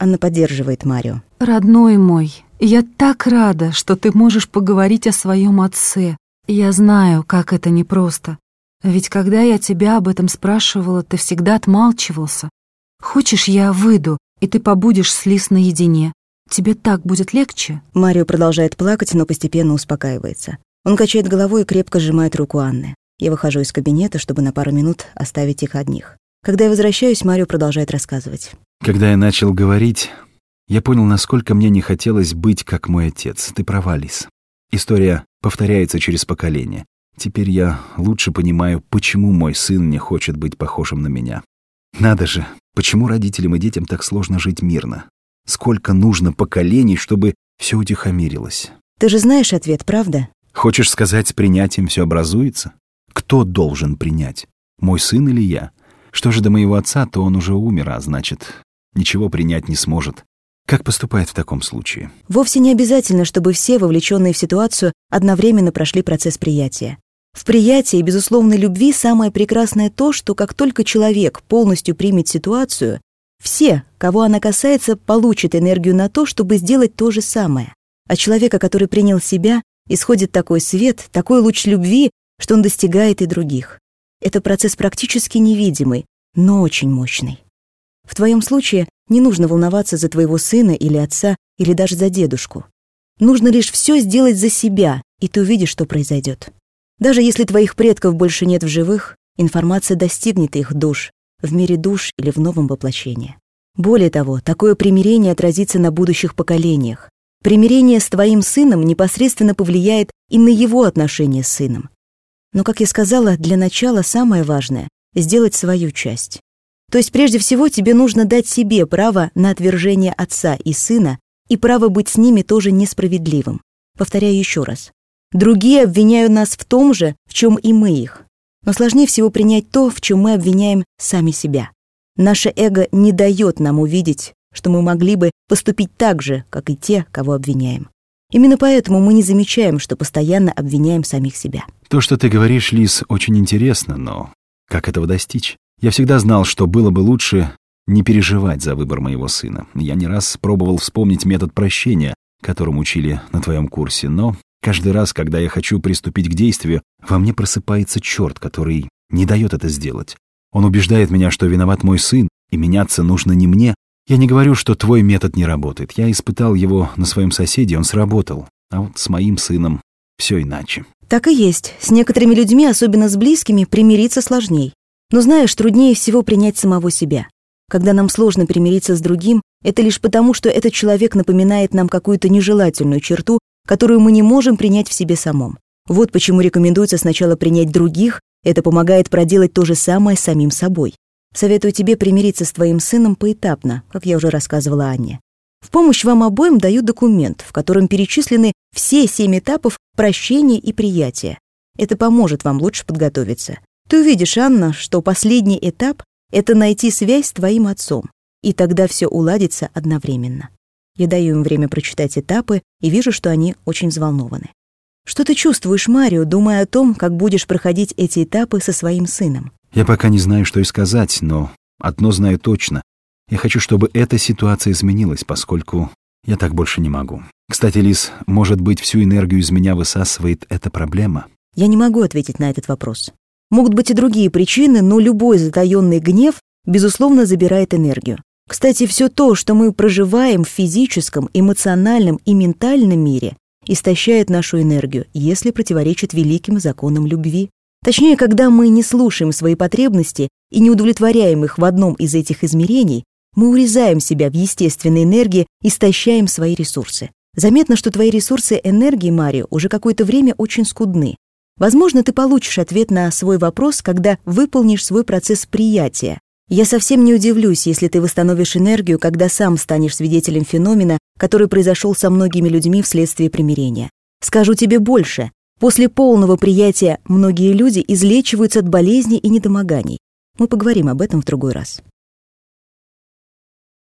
Анна поддерживает Марио. Родной мой, я так рада, что ты можешь поговорить о своем отце. Я знаю, как это непросто. Ведь когда я тебя об этом спрашивала, ты всегда отмалчивался. Хочешь, я выйду, и ты побудешь с Лис наедине. Тебе так будет легче?» Марио продолжает плакать, но постепенно успокаивается. Он качает головой и крепко сжимает руку Анны. Я выхожу из кабинета, чтобы на пару минут оставить их одних. Когда я возвращаюсь, Марио продолжает рассказывать. Когда я начал говорить, я понял, насколько мне не хотелось быть как мой отец. Ты права, Лис. История повторяется через поколение. Теперь я лучше понимаю, почему мой сын не хочет быть похожим на меня. Надо же, почему родителям и детям так сложно жить мирно? Сколько нужно поколений, чтобы все утихомирилось? Ты же знаешь ответ, правда? Хочешь сказать, с принятием все образуется? Кто должен принять? Мой сын или я? Что же до моего отца, то он уже умер, а значит, ничего принять не сможет. Как поступает в таком случае? Вовсе не обязательно, чтобы все, вовлеченные в ситуацию, одновременно прошли процесс приятия. В приятии безусловной любви самое прекрасное то, что как только человек полностью примет ситуацию, все, кого она касается, получат энергию на то, чтобы сделать то же самое. От человека, который принял себя, исходит такой свет, такой луч любви, что он достигает и других. Это процесс практически невидимый, но очень мощный. В твоем случае не нужно волноваться за твоего сына или отца, или даже за дедушку. Нужно лишь все сделать за себя, и ты увидишь, что произойдет. Даже если твоих предков больше нет в живых, информация достигнет их душ, в мире душ или в новом воплощении. Более того, такое примирение отразится на будущих поколениях. Примирение с твоим сыном непосредственно повлияет и на его отношения с сыном. Но, как я сказала, для начала самое важное — сделать свою часть. То есть прежде всего тебе нужно дать себе право на отвержение отца и сына и право быть с ними тоже несправедливым. Повторяю еще раз. Другие обвиняют нас в том же, в чем и мы их. Но сложнее всего принять то, в чем мы обвиняем сами себя. Наше эго не дает нам увидеть, что мы могли бы поступить так же, как и те, кого обвиняем. Именно поэтому мы не замечаем, что постоянно обвиняем самих себя. То, что ты говоришь, Лис, очень интересно, но как этого достичь? Я всегда знал, что было бы лучше не переживать за выбор моего сына. Я не раз пробовал вспомнить метод прощения, которым учили на твоем курсе, но каждый раз, когда я хочу приступить к действию, во мне просыпается черт, который не дает это сделать. Он убеждает меня, что виноват мой сын, и меняться нужно не мне, я не говорю, что твой метод не работает. Я испытал его на своем соседе, он сработал. А вот с моим сыном все иначе. Так и есть. С некоторыми людьми, особенно с близкими, примириться сложней. Но знаешь, труднее всего принять самого себя. Когда нам сложно примириться с другим, это лишь потому, что этот человек напоминает нам какую-то нежелательную черту, которую мы не можем принять в себе самом. Вот почему рекомендуется сначала принять других, это помогает проделать то же самое с самим собой. Советую тебе примириться с твоим сыном поэтапно, как я уже рассказывала Анне. В помощь вам обоим даю документ, в котором перечислены все семь этапов прощения и приятия. Это поможет вам лучше подготовиться. Ты увидишь, Анна, что последний этап — это найти связь с твоим отцом, и тогда все уладится одновременно. Я даю им время прочитать этапы и вижу, что они очень взволнованы. Что ты чувствуешь, Марио, думая о том, как будешь проходить эти этапы со своим сыном? Я пока не знаю, что и сказать, но одно знаю точно. Я хочу, чтобы эта ситуация изменилась, поскольку я так больше не могу. Кстати, Лис, может быть, всю энергию из меня высасывает эта проблема? Я не могу ответить на этот вопрос. Могут быть и другие причины, но любой затаённый гнев, безусловно, забирает энергию. Кстати, все то, что мы проживаем в физическом, эмоциональном и ментальном мире, истощает нашу энергию, если противоречит великим законам любви. Точнее, когда мы не слушаем свои потребности и не удовлетворяем их в одном из этих измерений, мы урезаем себя в естественной энергии, истощаем свои ресурсы. Заметно, что твои ресурсы энергии, Марио, уже какое-то время очень скудны. Возможно, ты получишь ответ на свой вопрос, когда выполнишь свой процесс приятия. Я совсем не удивлюсь, если ты восстановишь энергию, когда сам станешь свидетелем феномена, который произошел со многими людьми вследствие примирения. Скажу тебе больше. После полного приятия многие люди излечиваются от болезней и недомоганий. Мы поговорим об этом в другой раз.